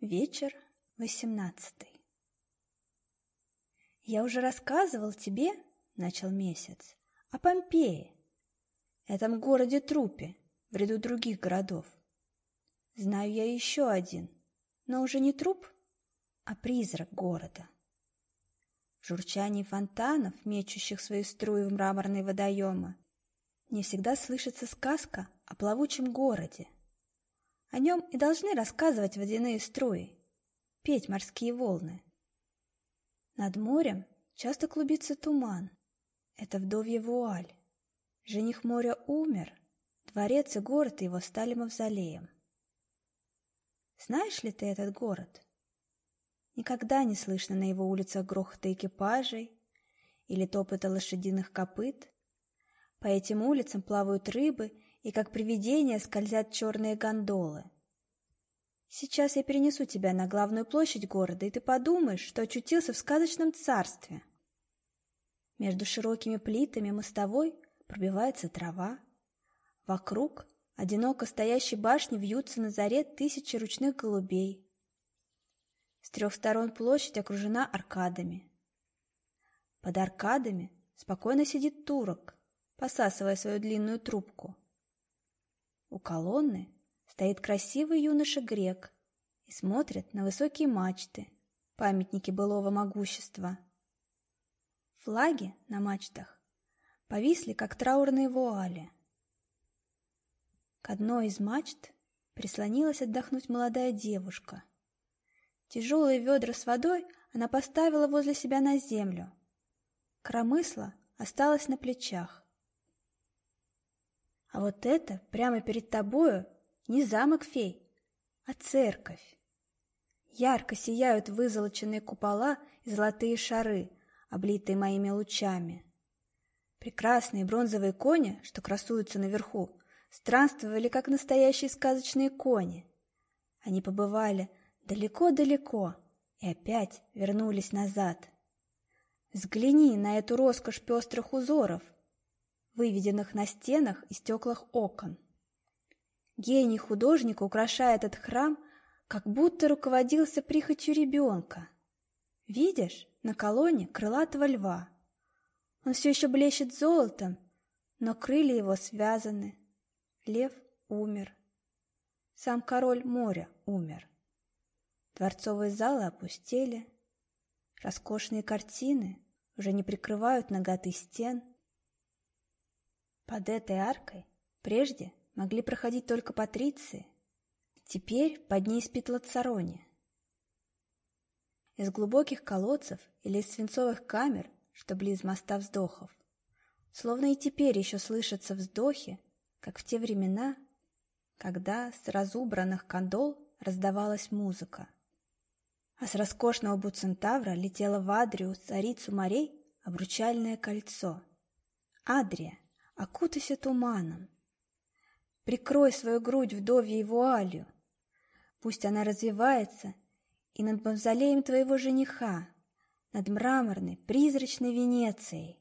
Вечер восемнадцатый. «Я уже рассказывал тебе, — начал месяц, — о Помпее, этом городе-трупе в ряду других городов. Знаю я еще один, но уже не труп, а призрак города. Журчание фонтанов, мечущих свои струи в мраморные водоемы, мне всегда слышится сказка о плавучем городе — о нем и должны рассказывать водяные струи, петь морские волны. Над морем часто клубится туман. Это вдовья вуаль. Жених моря умер, дворец и город его стали мавзолеем. Знаешь ли ты этот город? Никогда не слышно на его улицах грохота экипажей или топота лошадиных копыт. По этим улицам плавают рыбы и как привидения скользят черные гондолы. Сейчас я перенесу тебя на главную площадь города, и ты подумаешь, что очутился в сказочном царстве. Между широкими плитами мостовой пробивается трава. Вокруг одиноко стоящей башни вьются на заре тысячи ручных голубей. С трех сторон площадь окружена аркадами. Под аркадами спокойно сидит турок, посасывая свою длинную трубку. У колонны стоит красивый юноша-грек и смотрит на высокие мачты, памятники былого могущества. Флаги на мачтах повисли, как траурные вуали. К одной из мачт прислонилась отдохнуть молодая девушка. Тяжелые ведра с водой она поставила возле себя на землю. Кромысла осталась на плечах. А вот это прямо перед тобою не замок фей, а церковь. Ярко сияют вызолоченные купола и золотые шары, облитые моими лучами. Прекрасные бронзовые кони, что красуются наверху, странствовали, как настоящие сказочные кони. Они побывали далеко-далеко и опять вернулись назад. Взгляни на эту роскошь пестрых узоров — выведенных на стенах и стеклах окон. Гений художника украшает этот храм, как будто руководился прихотью ребенка. Видишь, на колонне крылатого льва. Он все еще блещет золотом, но крылья его связаны. Лев умер. Сам король моря умер. Дворцовые залы опустели. Роскошные картины уже не прикрывают ноготы стен — под этой аркой прежде могли проходить только патриции, теперь под ней спит Лацарони. Из глубоких колодцев или из свинцовых камер, что близ моста вздохов, словно и теперь еще слышатся вздохи, как в те времена, когда с разубранных кондол раздавалась музыка. А с роскошного буцентавра летело в Адрию, царицу морей, обручальное кольцо. Адрия — окутайся туманом. Прикрой свою грудь вдовьей вуалью. Пусть она развивается и над мавзолеем твоего жениха, над мраморной, призрачной Венецией.